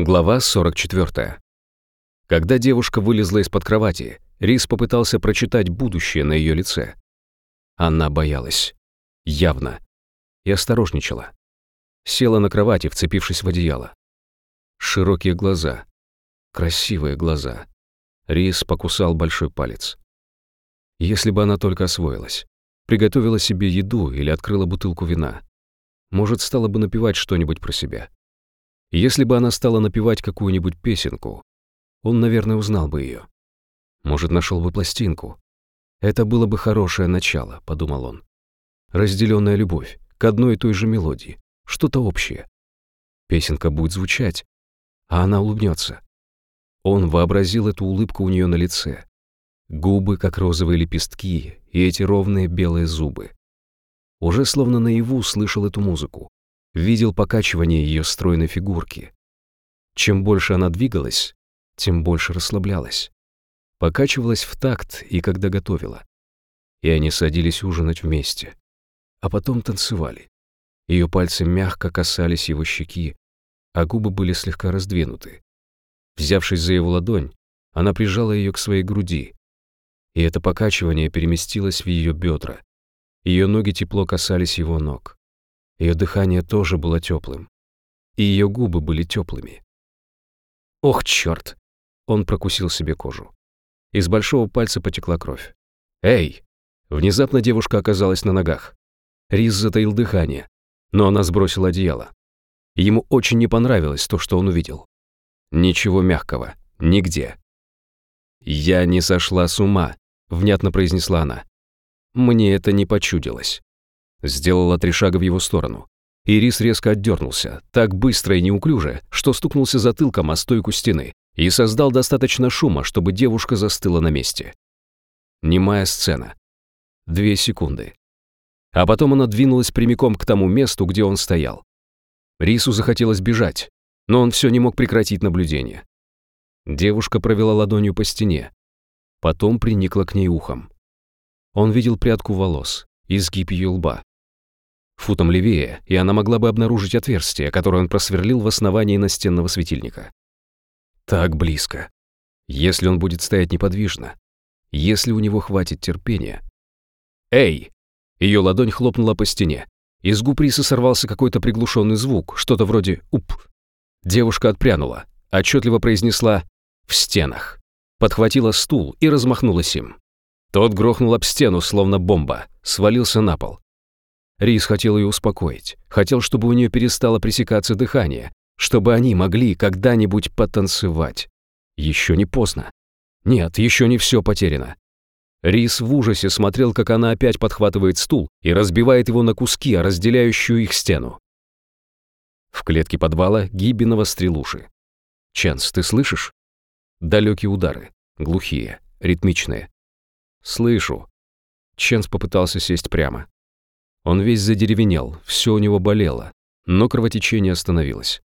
Глава 44. Когда девушка вылезла из-под кровати, Рис попытался прочитать будущее на ее лице. Она боялась. Явно. И осторожничала. Села на кровати, вцепившись в одеяло. Широкие глаза. Красивые глаза. Рис покусал большой палец. Если бы она только освоилась. Приготовила себе еду или открыла бутылку вина. Может, стала бы напевать что-нибудь про себя. Если бы она стала напевать какую-нибудь песенку, он, наверное, узнал бы ее. Может, нашел бы пластинку. Это было бы хорошее начало, подумал он. Разделенная любовь к одной и той же мелодии, что-то общее. Песенка будет звучать, а она улыбнется. Он вообразил эту улыбку у нее на лице. Губы, как розовые лепестки, и эти ровные белые зубы. Уже словно наяву слышал эту музыку видел покачивание ее стройной фигурки. Чем больше она двигалась, тем больше расслаблялась. Покачивалась в такт и когда готовила. И они садились ужинать вместе. А потом танцевали. Ее пальцы мягко касались его щеки, а губы были слегка раздвинуты. Взявшись за его ладонь, она прижала ее к своей груди, и это покачивание переместилось в ее бедра. Ее ноги тепло касались его ног. Ее дыхание тоже было теплым. И ее губы были теплыми. Ох, черт! Он прокусил себе кожу. Из большого пальца потекла кровь. «Эй!» Внезапно девушка оказалась на ногах. Рис затаил дыхание, но она сбросила одеяло. Ему очень не понравилось то, что он увидел. Ничего мягкого. Нигде. «Я не сошла с ума», — внятно произнесла она. «Мне это не почудилось». Сделала три шага в его сторону. Ирис резко отдернулся, так быстро и неуклюже, что стукнулся затылком о стойку стены и создал достаточно шума, чтобы девушка застыла на месте. Немая сцена. Две секунды. А потом она двинулась прямиком к тому месту, где он стоял. Рису захотелось бежать, но он все не мог прекратить наблюдение. Девушка провела ладонью по стене, потом приникла к ней ухом. Он видел прядку волос, изгиб ее лба. Футом левее, и она могла бы обнаружить отверстие, которое он просверлил в основании настенного светильника. Так близко. Если он будет стоять неподвижно, если у него хватит терпения. «Эй!» Ее ладонь хлопнула по стене. Из губ Риса сорвался какой-то приглушенный звук, что-то вроде «уп». Девушка отпрянула, отчетливо произнесла «в стенах». Подхватила стул и размахнулась им. Тот грохнул об стену, словно бомба, свалился на пол. Рис хотел ее успокоить, хотел, чтобы у нее перестало пресекаться дыхание, чтобы они могли когда-нибудь потанцевать. Еще не поздно. Нет, еще не все потеряно. Рис в ужасе смотрел, как она опять подхватывает стул и разбивает его на куски, разделяющую их стену. В клетке подвала Гибиного стрелуши. «Ченс, ты слышишь?» Далекие удары, глухие, ритмичные. «Слышу». Ченс попытался сесть прямо. Он весь задеревенел, все у него болело, но кровотечение остановилось.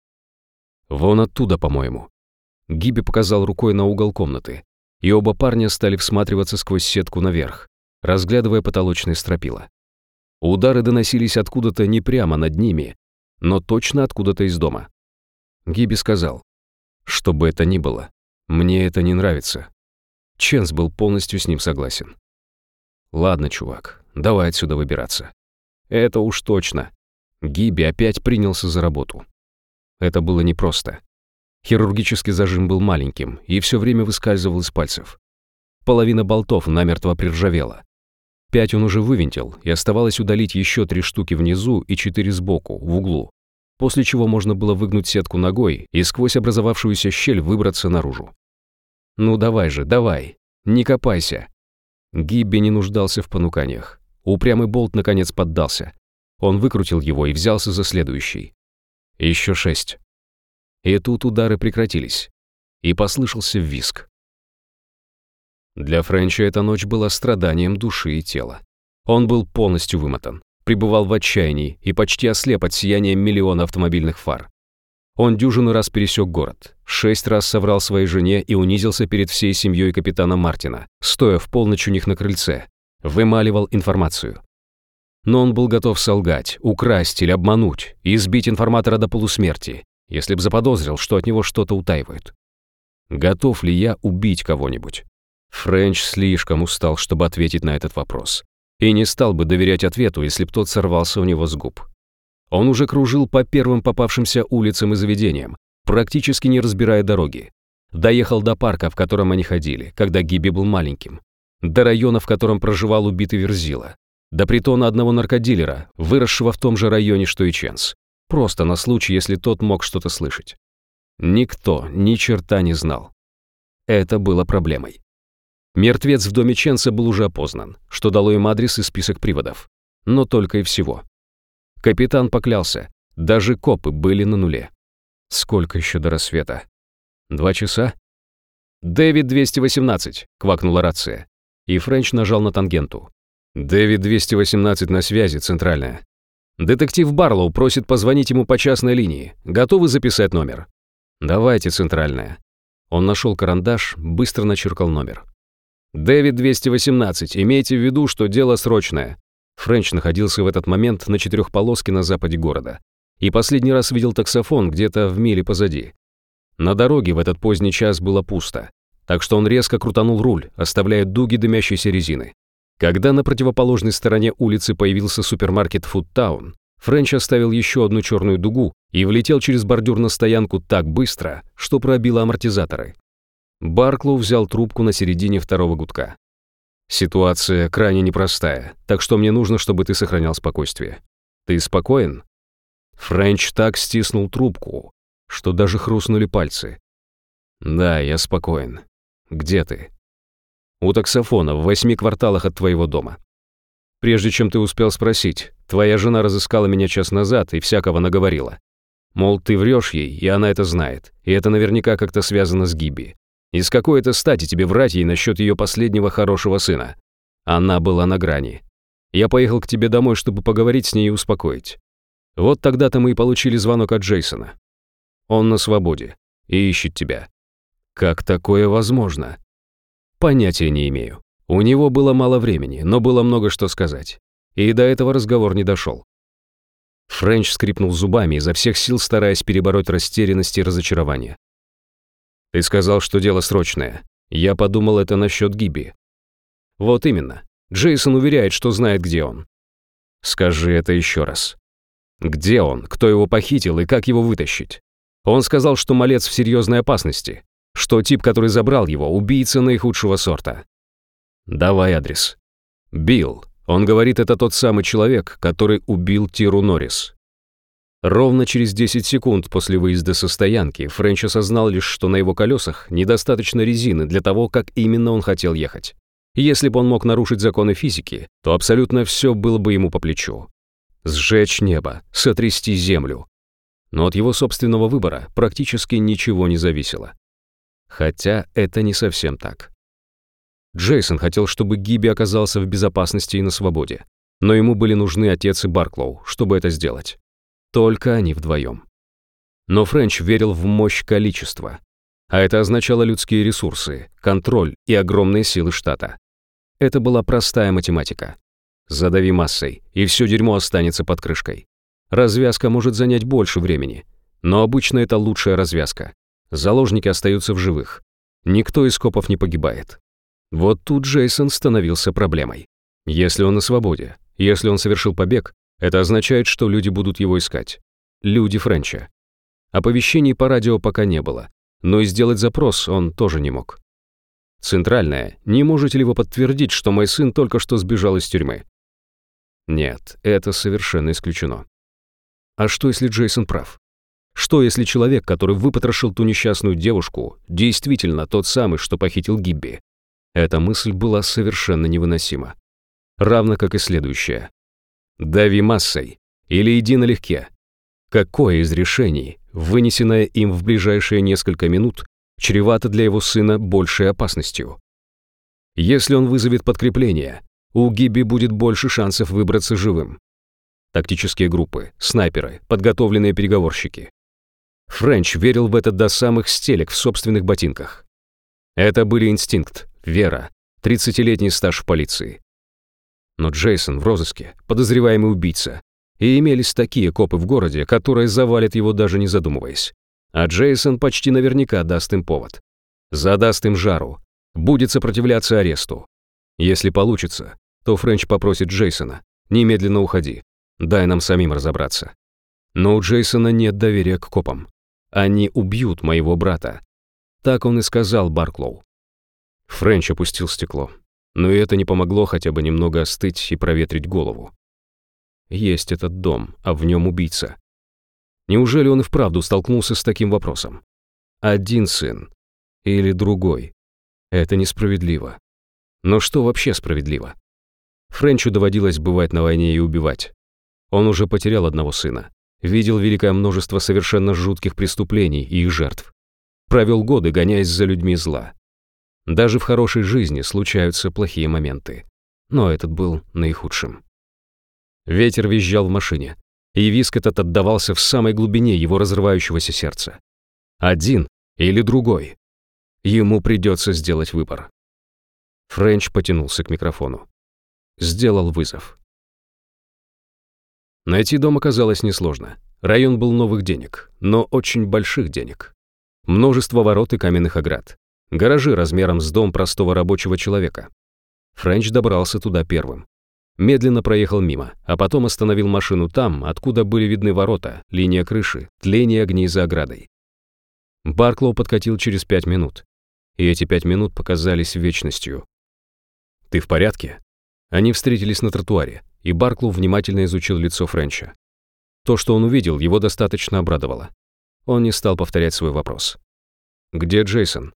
«Вон оттуда, по-моему». Гиби показал рукой на угол комнаты, и оба парня стали всматриваться сквозь сетку наверх, разглядывая потолочные стропила. Удары доносились откуда-то не прямо над ними, но точно откуда-то из дома. Гиби сказал, «Что бы это ни было, мне это не нравится». Ченс был полностью с ним согласен. «Ладно, чувак, давай отсюда выбираться». Это уж точно. Гиби опять принялся за работу. Это было непросто. Хирургический зажим был маленьким и все время выскальзывал из пальцев. Половина болтов намертво приржавела. Пять он уже вывинтил, и оставалось удалить еще три штуки внизу и четыре сбоку, в углу, после чего можно было выгнуть сетку ногой и сквозь образовавшуюся щель выбраться наружу. «Ну давай же, давай, не копайся». Гибби не нуждался в понуканиях. Упрямый болт наконец поддался. Он выкрутил его и взялся за следующий. Еще шесть. И тут удары прекратились. И послышался виск. Для Френча эта ночь была страданием души и тела. Он был полностью вымотан, пребывал в отчаянии и почти ослеп от сияния миллиона автомобильных фар. Он дюжину раз пересек город, шесть раз соврал своей жене и унизился перед всей семьей капитана Мартина, стоя в полночь у них на крыльце, вымаливал информацию. Но он был готов солгать, украсть или обмануть, избить информатора до полусмерти, если б заподозрил, что от него что-то утаивают? Готов ли я убить кого-нибудь? Френч слишком устал, чтобы ответить на этот вопрос. И не стал бы доверять ответу, если б тот сорвался у него с губ. Он уже кружил по первым попавшимся улицам и заведениям, практически не разбирая дороги. Доехал до парка, в котором они ходили, когда Гиби был маленьким. До района, в котором проживал убитый Верзила. До притона одного наркодилера, выросшего в том же районе, что и Ченс. Просто на случай, если тот мог что-то слышать. Никто ни черта не знал. Это было проблемой. Мертвец в доме Ченса был уже опознан, что дало им адрес и список приводов. Но только и всего. Капитан поклялся, даже копы были на нуле. Сколько еще до рассвета? Два часа? «Дэвид 218», — квакнула рация. И Френч нажал на тангенту. «Дэвид 218 на связи, центральная. Детектив Барлоу просит позвонить ему по частной линии. Готовы записать номер?» «Давайте, центральная». Он нашел карандаш, быстро начеркал номер. «Дэвид 218, имейте в виду, что дело срочное». Френч находился в этот момент на четырехполоске на западе города. И последний раз видел таксофон где-то в миле позади. На дороге в этот поздний час было пусто, так что он резко крутанул руль, оставляя дуги дымящейся резины. Когда на противоположной стороне улицы появился супермаркет Фудтаун, Френч оставил еще одну черную дугу и влетел через бордюр на стоянку так быстро, что пробило амортизаторы. Барклоу взял трубку на середине второго гудка. «Ситуация крайне непростая, так что мне нужно, чтобы ты сохранял спокойствие. Ты спокоен?» Френч так стиснул трубку, что даже хрустнули пальцы. «Да, я спокоен. Где ты?» «У таксофона, в восьми кварталах от твоего дома. Прежде чем ты успел спросить, твоя жена разыскала меня час назад и всякого наговорила. Мол, ты врешь ей, и она это знает, и это наверняка как-то связано с Гиби. И с какой это стати тебе врать ей насчет ее последнего хорошего сына? Она была на грани. Я поехал к тебе домой, чтобы поговорить с ней и успокоить. Вот тогда-то мы и получили звонок от Джейсона. Он на свободе и ищет тебя. Как такое возможно? Понятия не имею. У него было мало времени, но было много что сказать. И до этого разговор не дошел. Френч скрипнул зубами, изо всех сил стараясь перебороть растерянность и разочарование. Ты сказал, что дело срочное. Я подумал это насчет Гиби. Вот именно. Джейсон уверяет, что знает, где он. Скажи это еще раз. Где он, кто его похитил и как его вытащить? Он сказал, что малец в серьезной опасности, что тип, который забрал его, убийца наихудшего сорта. Давай адрес. Билл. Он говорит, это тот самый человек, который убил Тиру Норрис. Ровно через 10 секунд после выезда со стоянки Френч осознал лишь, что на его колесах недостаточно резины для того, как именно он хотел ехать. Если бы он мог нарушить законы физики, то абсолютно все было бы ему по плечу. Сжечь небо, сотрясти землю. Но от его собственного выбора практически ничего не зависело. Хотя это не совсем так. Джейсон хотел, чтобы Гиби оказался в безопасности и на свободе. Но ему были нужны отец и Барклоу, чтобы это сделать. Только они вдвоем. Но Френч верил в мощь количества. А это означало людские ресурсы, контроль и огромные силы штата. Это была простая математика. Задави массой, и все дерьмо останется под крышкой. Развязка может занять больше времени, но обычно это лучшая развязка. Заложники остаются в живых. Никто из копов не погибает. Вот тут Джейсон становился проблемой. Если он на свободе, если он совершил побег, это означает, что люди будут его искать. Люди Френча. Оповещений по радио пока не было, но и сделать запрос он тоже не мог. Центральная, не можете ли вы подтвердить, что мой сын только что сбежал из тюрьмы? Нет, это совершенно исключено. А что, если Джейсон прав? Что, если человек, который выпотрошил ту несчастную девушку, действительно тот самый, что похитил Гибби? Эта мысль была совершенно невыносима. Равно как и следующая. Дави массой или иди налегке. Какое из решений, вынесенное им в ближайшие несколько минут, чревато для его сына большей опасностью? Если он вызовет подкрепление, у Гиби будет больше шансов выбраться живым. Тактические группы, снайперы, подготовленные переговорщики. Френч верил в это до самых стелек в собственных ботинках. Это были инстинкт, вера, 30-летний стаж в полиции. Но Джейсон в розыске, подозреваемый убийца. И имелись такие копы в городе, которые завалят его даже не задумываясь. А Джейсон почти наверняка даст им повод. Задаст им жару. Будет сопротивляться аресту. Если получится, то Френч попросит Джейсона. Немедленно уходи. Дай нам самим разобраться. Но у Джейсона нет доверия к копам. Они убьют моего брата. Так он и сказал Барклоу. Френч опустил стекло. Но и это не помогло хотя бы немного остыть и проветрить голову. Есть этот дом, а в нем убийца. Неужели он и вправду столкнулся с таким вопросом? Один сын или другой? Это несправедливо. Но что вообще справедливо? Френчу доводилось бывать на войне и убивать. Он уже потерял одного сына, видел великое множество совершенно жутких преступлений и их жертв. Провел годы, гоняясь за людьми зла. Даже в хорошей жизни случаются плохие моменты. Но этот был наихудшим. Ветер визжал в машине, и виск этот отдавался в самой глубине его разрывающегося сердца. Один или другой. Ему придется сделать выбор. Френч потянулся к микрофону. Сделал вызов. Найти дом оказалось несложно. Район был новых денег, но очень больших денег. Множество ворот и каменных оград. Гаражи размером с дом простого рабочего человека. Френч добрался туда первым. Медленно проехал мимо, а потом остановил машину там, откуда были видны ворота, линия крыши, тление огней за оградой. Барклоу подкатил через пять минут. И эти пять минут показались вечностью. «Ты в порядке?» Они встретились на тротуаре, и Барклоу внимательно изучил лицо Френча. То, что он увидел, его достаточно обрадовало. Он не стал повторять свой вопрос. «Где Джейсон?»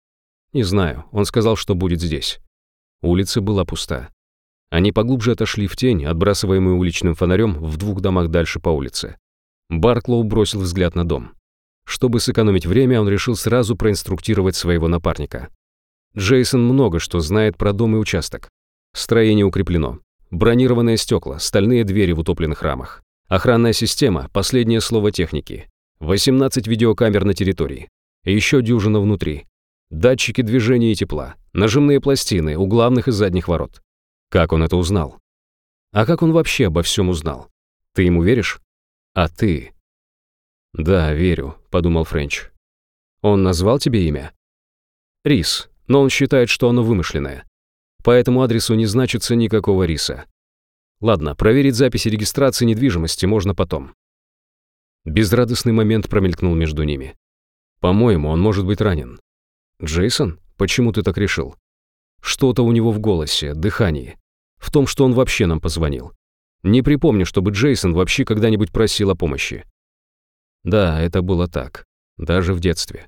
«Не знаю. Он сказал, что будет здесь». Улица была пуста. Они поглубже отошли в тень, отбрасываемую уличным фонарем в двух домах дальше по улице. Барклоу бросил взгляд на дом. Чтобы сэкономить время, он решил сразу проинструктировать своего напарника. Джейсон много что знает про дом и участок. Строение укреплено. Бронированные стекла, стальные двери в утопленных рамах. Охранная система, последнее слово техники. 18 видеокамер на территории. Еще дюжина внутри. Датчики движения и тепла. Нажимные пластины у главных и задних ворот. Как он это узнал? А как он вообще обо всем узнал? Ты ему веришь? А ты? Да, верю, подумал Френч. Он назвал тебе имя? Рис, но он считает, что оно вымышленное. По этому адресу не значится никакого риса. Ладно, проверить записи регистрации недвижимости можно потом. Безрадостный момент промелькнул между ними. По-моему, он может быть ранен. Джейсон, почему ты так решил? Что-то у него в голосе, дыхании. В том, что он вообще нам позвонил. Не припомню, чтобы Джейсон вообще когда-нибудь просил о помощи. Да, это было так. Даже в детстве.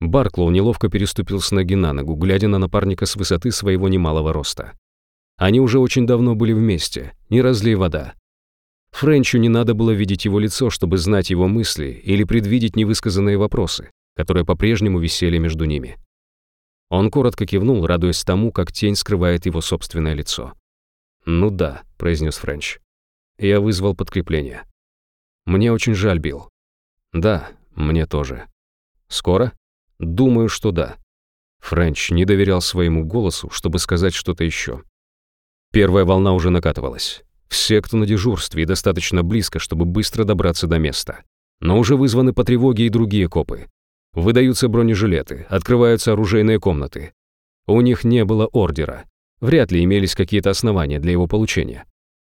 Барклоу неловко переступил с ноги на ногу, глядя на напарника с высоты своего немалого роста. Они уже очень давно были вместе, не разлей вода. Френчу не надо было видеть его лицо, чтобы знать его мысли или предвидеть невысказанные вопросы, которые по-прежнему висели между ними. Он коротко кивнул, радуясь тому, как тень скрывает его собственное лицо. «Ну да», — произнес Френч. «Я вызвал подкрепление. Мне очень жаль, Билл». «Да, мне тоже». «Скоро?» Думаю, что да. Френч не доверял своему голосу, чтобы сказать что-то еще. Первая волна уже накатывалась. Все, кто на дежурстве и достаточно близко, чтобы быстро добраться до места. Но уже вызваны по тревоге и другие копы. Выдаются бронежилеты, открываются оружейные комнаты. У них не было ордера. Вряд ли имелись какие-то основания для его получения.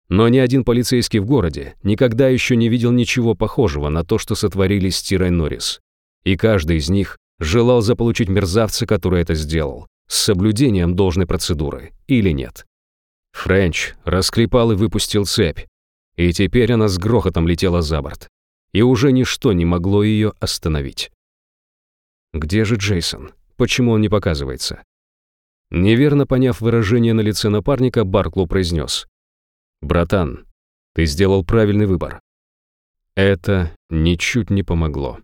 Но ни один полицейский в городе никогда еще не видел ничего похожего на то, что сотворили с Тирой Норрис. И каждый из них желал заполучить мерзавца, который это сделал, с соблюдением должной процедуры, или нет. Френч расклепал и выпустил цепь, и теперь она с грохотом летела за борт, и уже ничто не могло ее остановить. Где же Джейсон? Почему он не показывается? Неверно поняв выражение на лице напарника, Барклоу произнес. «Братан, ты сделал правильный выбор». Это ничуть не помогло.